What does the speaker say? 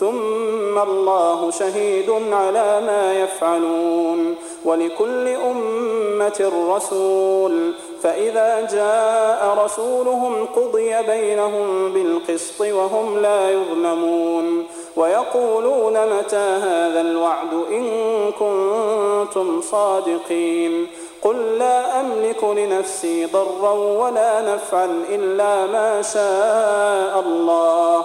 ثم الله شهيد على ما يفعلون ولكل أمة رسول. فإذا جاء رسولهم قضي بينهم بالقسط وهم لا يظلمون. ويقولون متى هذا الوعد إن كنتم صادقين. قل لا أملك لنفسي ضرا ولا نفعا إلا ما شاء الله.